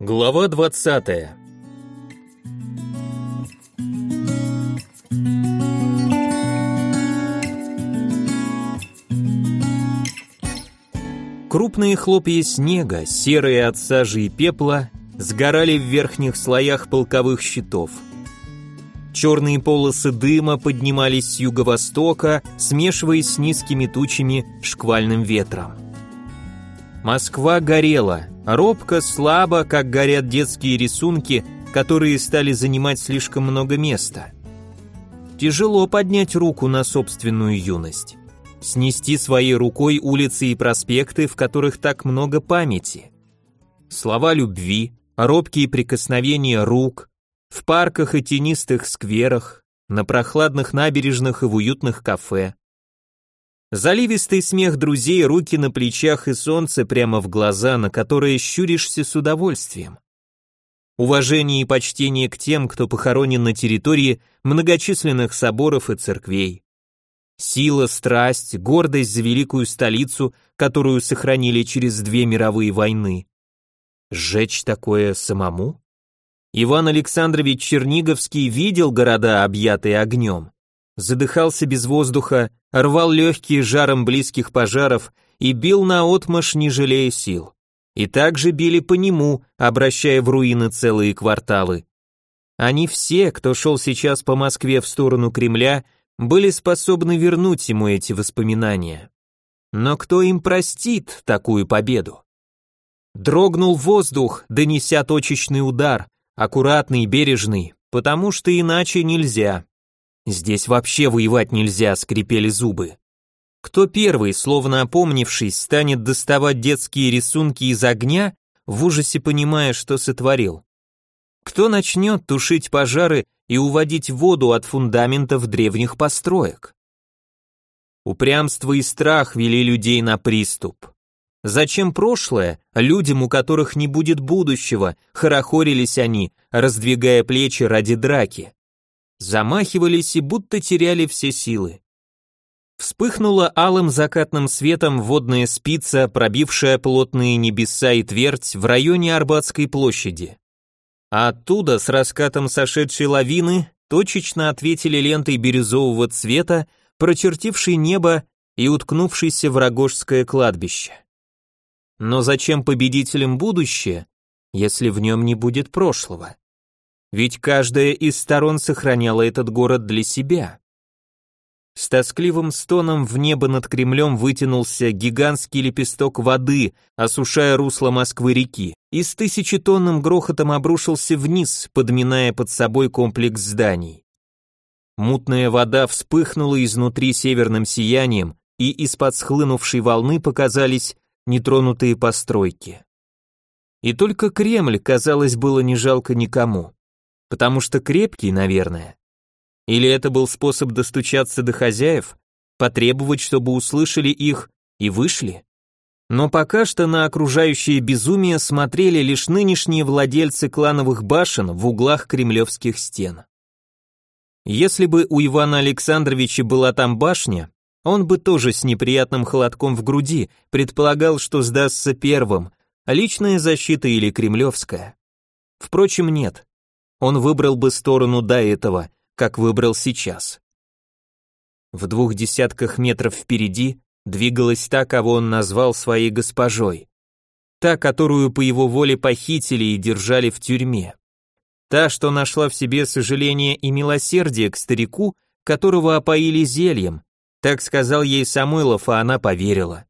Глава 20. Крупные хлопья снега, серые от сажи и пепла, сгорали в верхних слоях полковых щитов. Черные полосы дыма поднимались с юго-востока, смешиваясь с низкими тучами шквальным ветром. Москва горела, робко, слабо, как горят детские рисунки, которые стали занимать слишком много места. Тяжело поднять руку на собственную юность снести своей рукой улицы и проспекты, в которых так много памяти. Слова любви, робкие прикосновения рук, в парках и тенистых скверах, на прохладных набережных и в уютных кафе. Заливистый смех друзей, руки на плечах и солнце прямо в глаза, на которые щуришься с удовольствием. Уважение и почтение к тем, кто похоронен на территории многочисленных соборов и церквей. Сила, страсть, гордость за великую столицу, которую сохранили через две мировые войны. Сжечь такое самому? Иван Александрович Черниговский видел города, объятые огнем. Задыхался без воздуха, рвал легкие жаром близких пожаров и бил наотмашь, не жалея сил. И также били по нему, обращая в руины целые кварталы. Они все, кто шел сейчас по Москве в сторону Кремля, были способны вернуть ему эти воспоминания. Но кто им простит такую победу? Дрогнул воздух, донеся точечный удар, аккуратный, бережный, потому что иначе нельзя. Здесь вообще воевать нельзя, скрипели зубы. Кто первый, словно опомнившись, станет доставать детские рисунки из огня, в ужасе понимая, что сотворил? Кто начнет тушить пожары и уводить воду от фундаментов древних построек. Упрямство и страх вели людей на приступ. Зачем прошлое, людям, у которых не будет будущего, хорохорились они, раздвигая плечи ради драки. Замахивались и будто теряли все силы. Вспыхнула алым закатным светом водная спица, пробившая плотные небеса и твердь в районе Арбатской площади. А оттуда, с раскатом сошедшей лавины, точечно ответили лентой бирюзового цвета, прочертившей небо и уткнувшейся в Рогожское кладбище. Но зачем победителям будущее, если в нем не будет прошлого? Ведь каждая из сторон сохраняла этот город для себя. С тоскливым стоном в небо над Кремлем вытянулся гигантский лепесток воды, осушая русло Москвы-реки, и с тысячетонным грохотом обрушился вниз, подминая под собой комплекс зданий. Мутная вода вспыхнула изнутри северным сиянием, и из-под схлынувшей волны показались нетронутые постройки. И только Кремль, казалось, было не жалко никому. Потому что крепкий, наверное. Или это был способ достучаться до хозяев, потребовать, чтобы услышали их и вышли? Но пока что на окружающее безумие смотрели лишь нынешние владельцы клановых башен в углах кремлевских стен. Если бы у Ивана Александровича была там башня, он бы тоже с неприятным холодком в груди предполагал, что сдастся первым, личная защита или кремлевская. Впрочем, нет. Он выбрал бы сторону до этого, как выбрал сейчас. В двух десятках метров впереди двигалась та, кого он назвал своей госпожой. Та, которую по его воле похитили и держали в тюрьме. Та, что нашла в себе сожаление и милосердие к старику, которого опоили зельем. Так сказал ей Самойлов, а она поверила.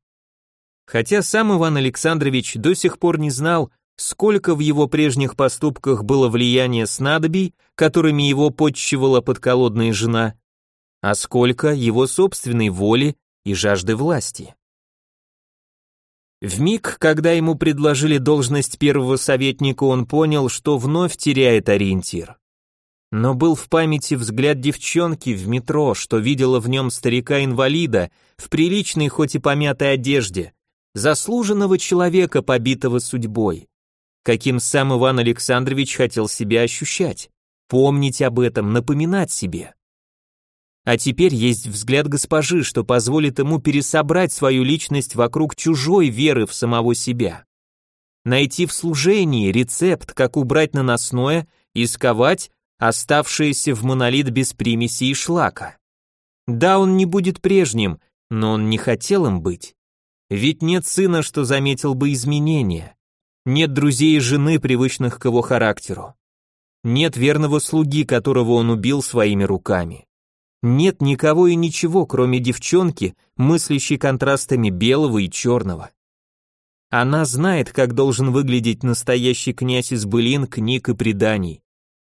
Хотя сам Иван Александрович до сих пор не знал, сколько в его прежних поступках было влияния снадобий, которыми его подчивала подколодная жена, а сколько его собственной воли и жажды власти. В миг, когда ему предложили должность первого советника, он понял, что вновь теряет ориентир. Но был в памяти взгляд девчонки в метро, что видела в нем старика-инвалида в приличной, хоть и помятой одежде, заслуженного человека, побитого судьбой каким сам Иван Александрович хотел себя ощущать, помнить об этом, напоминать себе. А теперь есть взгляд госпожи, что позволит ему пересобрать свою личность вокруг чужой веры в самого себя. найти в служении рецепт, как убрать наносное и сковать оставшееся в монолит без примеси и шлака. Да, он не будет прежним, но он не хотел им быть. Ведь нет сына, что заметил бы изменения. Нет друзей и жены, привычных к его характеру. Нет верного слуги, которого он убил своими руками. Нет никого и ничего, кроме девчонки, мыслящей контрастами белого и черного. Она знает, как должен выглядеть настоящий князь из былин, книг и преданий,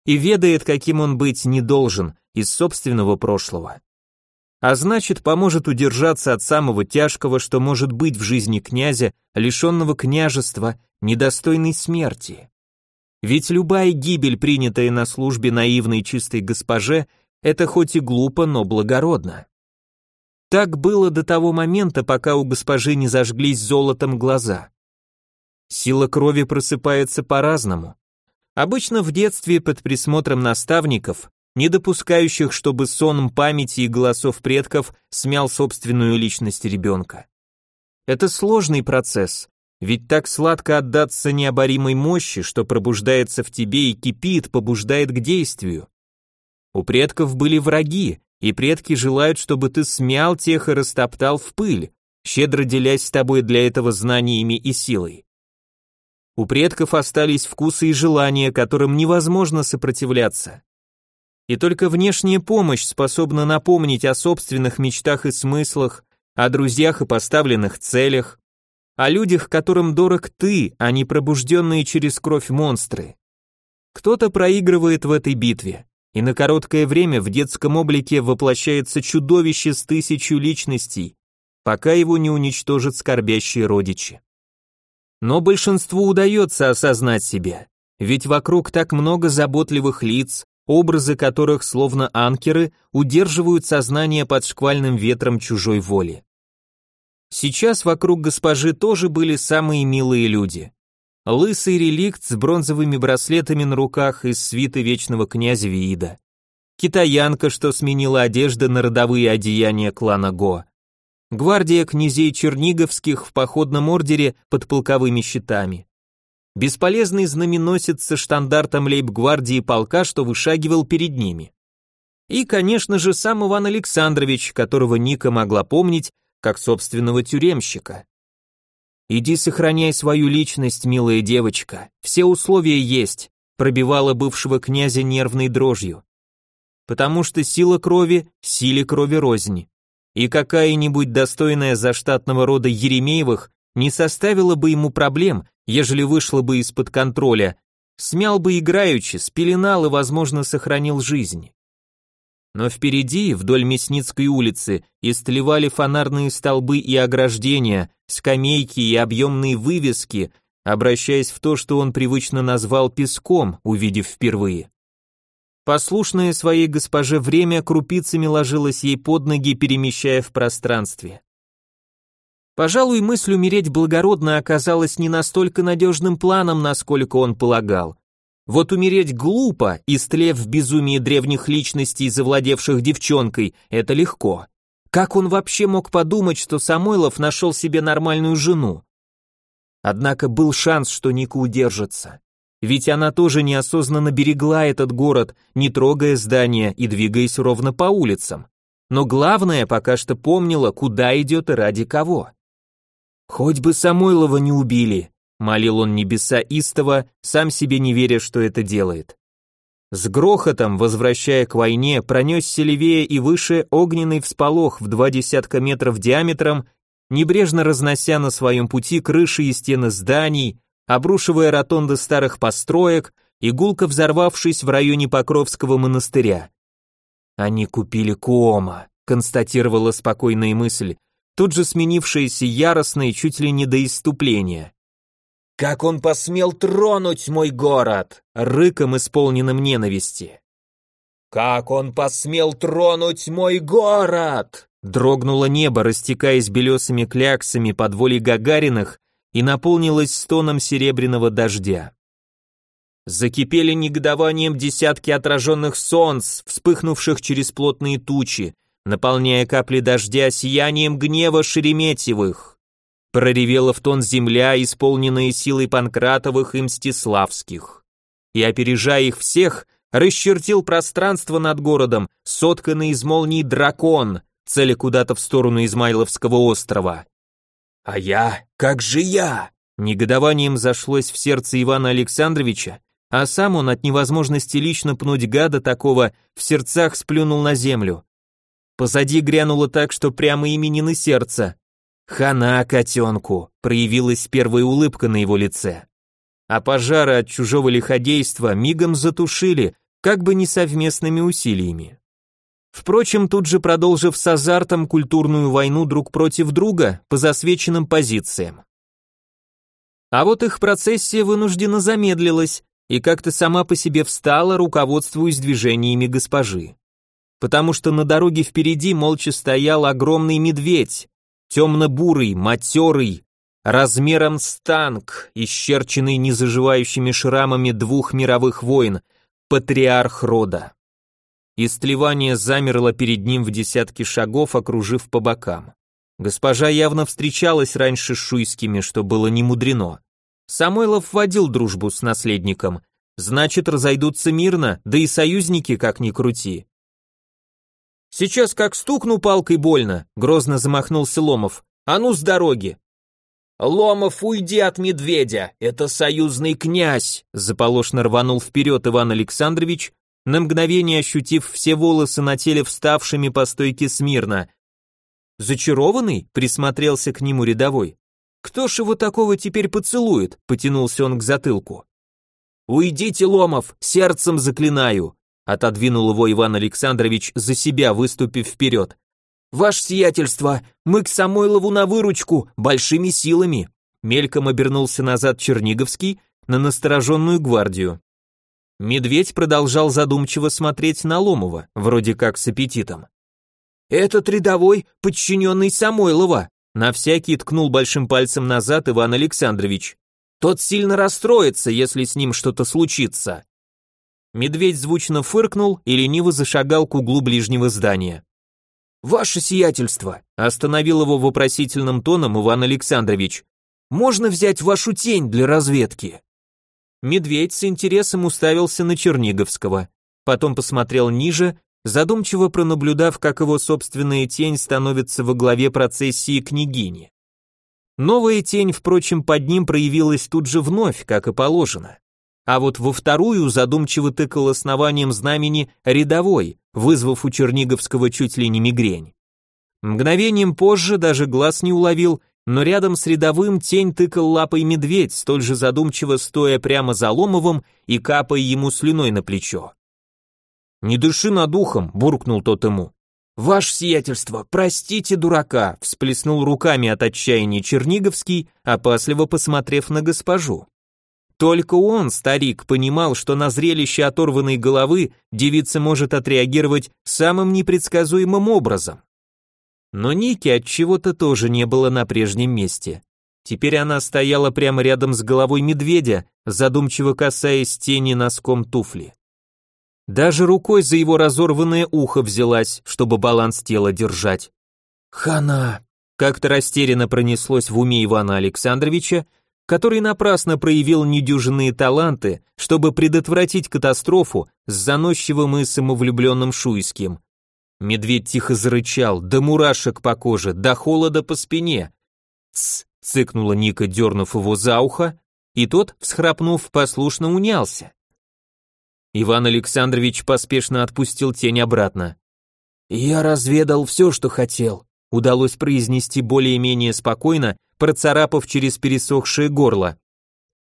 и ведает, каким он быть не должен из собственного прошлого. А значит, поможет удержаться от самого тяжкого, что может быть в жизни князя, лишенного княжества, недостойной смерти. Ведь любая гибель, принятая на службе наивной чистой госпоже, это хоть и глупо, но благородно. Так было до того момента, пока у госпожи не зажглись золотом глаза. Сила крови просыпается по-разному. Обычно в детстве под присмотром наставников, не допускающих, чтобы соном памяти и голосов предков смял собственную личность ребенка. Это сложный процесс, ведь так сладко отдаться необоримой мощи, что пробуждается в тебе и кипит, побуждает к действию. У предков были враги, и предки желают, чтобы ты смял тех и растоптал в пыль, щедро делясь с тобой для этого знаниями и силой. У предков остались вкусы и желания, которым невозможно сопротивляться. И только внешняя помощь способна напомнить о собственных мечтах и смыслах, о друзьях и поставленных целях, о людях, которым дорог ты, а не пробужденные через кровь монстры. Кто-то проигрывает в этой битве, и на короткое время в детском облике воплощается чудовище с тысячу личностей, пока его не уничтожат скорбящие родичи. Но большинству удается осознать себя, ведь вокруг так много заботливых лиц, образы которых, словно анкеры, удерживают сознание под шквальным ветром чужой воли. Сейчас вокруг госпожи тоже были самые милые люди. Лысый реликт с бронзовыми браслетами на руках из свиты вечного князя Виида. Китаянка, что сменила одежды на родовые одеяния клана Го. Гвардия князей Черниговских в походном ордере под полковыми щитами. Бесполезный знаменосец со штандартом лейб-гвардии полка, что вышагивал перед ними. И, конечно же, сам Иван Александрович, которого Ника могла помнить как собственного тюремщика. «Иди сохраняй свою личность, милая девочка, все условия есть», пробивала бывшего князя нервной дрожью. Потому что сила крови, силе крови рознь. И какая-нибудь достойная заштатного рода Еремеевых не составила бы ему проблем, ежели вышла бы из-под контроля, смял бы играючи, спеленал и, возможно, сохранил жизнь. Но впереди, вдоль Мясницкой улицы, истлевали фонарные столбы и ограждения, скамейки и объемные вывески, обращаясь в то, что он привычно назвал песком, увидев впервые. Послушное своей госпоже время крупицами ложилось ей под ноги, перемещая в пространстве. Пожалуй, мысль умереть благородно оказалась не настолько надежным планом, насколько он полагал. Вот умереть глупо, истлев в безумии древних личностей, завладевших девчонкой, это легко. Как он вообще мог подумать, что Самойлов нашел себе нормальную жену? Однако был шанс, что Ника удержится. Ведь она тоже неосознанно берегла этот город, не трогая здания и двигаясь ровно по улицам. Но главное, пока что помнила, куда идет и ради кого. Хоть бы Самойлова не убили, молил он небеса истово, сам себе не веря, что это делает. С грохотом, возвращая к войне, пронесся левее и выше огненный всполох в два десятка метров диаметром, небрежно разнося на своем пути крыши и стены зданий, обрушивая ротонды старых построек, игулка взорвавшись в районе Покровского монастыря. «Они купили Куома», — констатировала спокойная мысль, тут же сменившаяся яростной чуть ли не до иступления. «Как он посмел тронуть мой город!» рыком исполненным ненависти. «Как он посмел тронуть мой город!» Дрогнуло небо, растекаясь белесыми кляксами под волей Гагариных и наполнилось стоном серебряного дождя. Закипели негодованием десятки отраженных солнц, вспыхнувших через плотные тучи, наполняя капли дождя сиянием гнева Шереметьевых. проревела в тон земля, исполненная силой Панкратовых и Мстиславских. И, опережая их всех, расчертил пространство над городом, сотканный из молний дракон, целя куда-то в сторону Измайловского острова. «А я? Как же я?» Негодованием зашлось в сердце Ивана Александровича, а сам он от невозможности лично пнуть гада такого в сердцах сплюнул на землю. Позади грянуло так, что прямо именины сердца. «Хана котенку!» проявилась первая улыбка на его лице. А пожары от чужого лиходейства мигом затушили, как бы не совместными усилиями. Впрочем, тут же продолжив с азартом культурную войну друг против друга по засвеченным позициям. А вот их процессия вынуждена замедлилась и как-то сама по себе встала, руководствуясь движениями госпожи. Потому что на дороге впереди молча стоял огромный медведь, темно-бурый, матерый, размером с танк, исчерченный незаживающими шрамами двух мировых войн, патриарх рода. Истлевание замерло перед ним в десятки шагов, окружив по бокам. Госпожа явно встречалась раньше с шуйскими, что было не мудрено. Самойлов вводил дружбу с наследником, значит, разойдутся мирно, да и союзники как ни крути. Сейчас как стукну палкой больно, грозно замахнулся Ломов. А ну с дороги. Ломов, уйди от медведя, это союзный князь, заполошно рванул вперед Иван Александрович, на мгновение ощутив все волосы на теле вставшими по стойке смирно. «Зачарованный?» — присмотрелся к нему рядовой. «Кто ж его такого теперь поцелует?» — потянулся он к затылку. «Уйдите, Ломов, сердцем заклинаю!» — отодвинул его Иван Александрович за себя, выступив вперед. «Ваше сиятельство, мы к Самойлову на выручку, большими силами!» Мельком обернулся назад Черниговский на настороженную гвардию. Медведь продолжал задумчиво смотреть на Ломова, вроде как с аппетитом. «Этот рядовой, подчиненный Самойлова», на всякий ткнул большим пальцем назад Иван Александрович. «Тот сильно расстроится, если с ним что-то случится». Медведь звучно фыркнул и лениво зашагал к углу ближнего здания. «Ваше сиятельство!» – остановил его вопросительным тоном Иван Александрович. «Можно взять вашу тень для разведки?» Медведь с интересом уставился на Черниговского, потом посмотрел ниже, задумчиво пронаблюдав, как его собственная тень становится во главе процессии княгини. Новая тень, впрочем, под ним проявилась тут же вновь, как и положено. А вот во вторую задумчиво тыкал основанием знамени рядовой, вызвав у Черниговского чуть ли не мигрень. Мгновением позже даже глаз не уловил, но рядом с рядовым тень тыкал лапой медведь, столь же задумчиво стоя прямо за Ломовым и капая ему слюной на плечо. «Не дыши над ухом», — буркнул тот ему. «Ваше сиятельство, простите дурака», — всплеснул руками от отчаяния Черниговский, опасливо посмотрев на госпожу. Только он, старик, понимал, что на зрелище оторванной головы девица может отреагировать самым непредсказуемым образом. Но Ники от чего-то тоже не было на прежнем месте. Теперь она стояла прямо рядом с головой медведя, задумчиво касаясь тени носком туфли. Даже рукой за его разорванное ухо взялась, чтобы баланс тела держать. «Хана!» Как-то растерянно пронеслось в уме Ивана Александровича, который напрасно проявил недюжинные таланты, чтобы предотвратить катастрофу с заносчивым и самовлюбленным Шуйским. Медведь тихо зарычал, до мурашек по коже, до холода по спине. «Тсс!» — цыкнула Ника, дернув его за ухо, и тот, всхрапнув, послушно унялся. Иван Александрович поспешно отпустил тень обратно. «Я разведал все, что хотел», — удалось произнести более-менее спокойно, процарапав через пересохшее горло.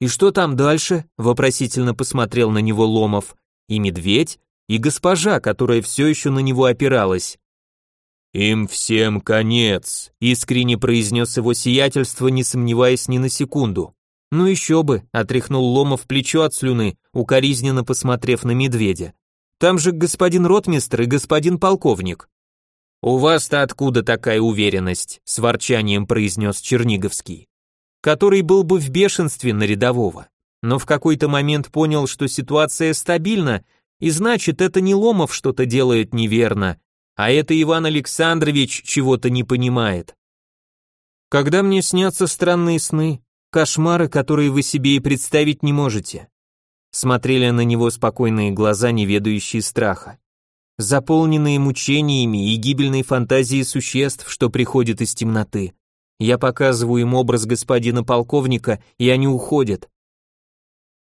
«И что там дальше?» — вопросительно посмотрел на него Ломов. И медведь, и госпожа, которая все еще на него опиралась. «Им всем конец», — искренне произнес его сиятельство, не сомневаясь ни на секунду. «Ну еще бы», — отряхнул Ломов плечо от слюны, укоризненно посмотрев на медведя. «Там же господин ротмистр и господин полковник». «У вас-то откуда такая уверенность?» — с ворчанием произнес Черниговский. Который был бы в бешенстве на рядового, но в какой-то момент понял, что ситуация стабильна, и значит, это не Ломов что-то делает неверно, а это Иван Александрович чего-то не понимает. Когда мне снятся странные сны, кошмары, которые вы себе и представить не можете. Смотрели на него спокойные глаза, не ведающие страха. Заполненные мучениями и гибельной фантазией существ, что приходят из темноты. Я показываю им образ господина полковника, и они уходят.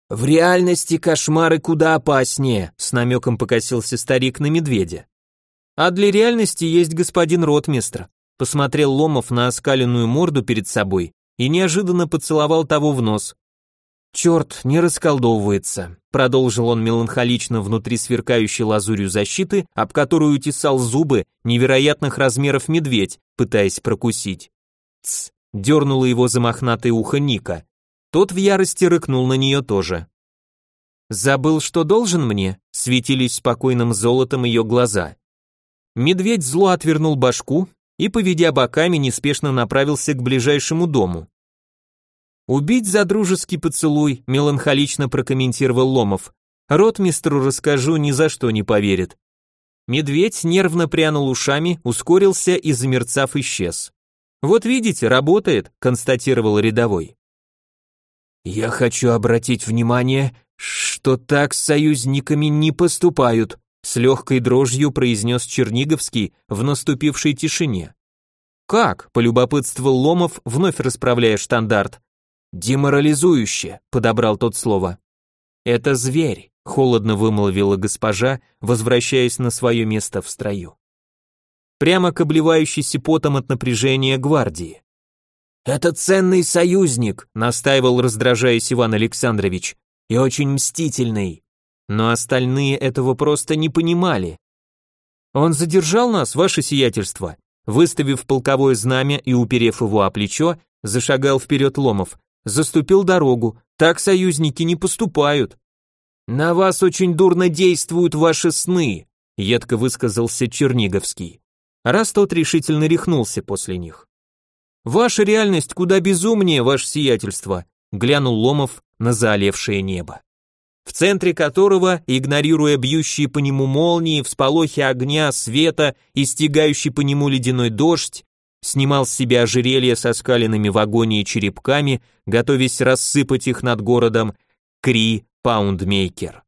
В реальности кошмары куда опаснее, с намеком покосился старик на медведя. А для реальности есть господин ротмистр. Посмотрел Ломов на оскаленную морду перед собой и неожиданно поцеловал того в нос. Черт, не расколдовывается, продолжил он меланхолично внутри сверкающей лазурью защиты, об которую тесал зубы невероятных размеров медведь, пытаясь прокусить. Тс, дернуло его за мохнатое ухо Ника. Тот в ярости рыкнул на нее тоже. «Забыл, что должен мне?» — светились спокойным золотом ее глаза. Медведь зло отвернул башку и, поведя боками, неспешно направился к ближайшему дому. «Убить за дружеский поцелуй», — меланхолично прокомментировал Ломов. «Ротмистру расскажу, ни за что не поверит». Медведь нервно прянул ушами, ускорился и, замерцав, исчез. «Вот видите, работает», — констатировал рядовой. «Я хочу обратить внимание, что так с союзниками не поступают», с легкой дрожью произнес Черниговский в наступившей тишине. «Как?» – полюбопытствовал Ломов, вновь расправляя штандарт. «Деморализующе», – подобрал тот слово. «Это зверь», – холодно вымолвила госпожа, возвращаясь на свое место в строю прямо к обливающейся потом от напряжения гвардии. «Это ценный союзник», — настаивал, раздражаясь Иван Александрович, «и очень мстительный». Но остальные этого просто не понимали. «Он задержал нас, ваше сиятельство», выставив полковое знамя и уперев его о плечо, зашагал вперед Ломов, заступил дорогу, так союзники не поступают. «На вас очень дурно действуют ваши сны», едко высказался Черниговский раз тот решительно рехнулся после них. «Ваша реальность куда безумнее, ваше сиятельство», глянул Ломов на заолевшее небо, в центре которого, игнорируя бьющие по нему молнии, всполохи огня, света и стегающий по нему ледяной дождь, снимал с себя ожерелье со скаленными в агонии черепками, готовясь рассыпать их над городом, Кри Паундмейкер.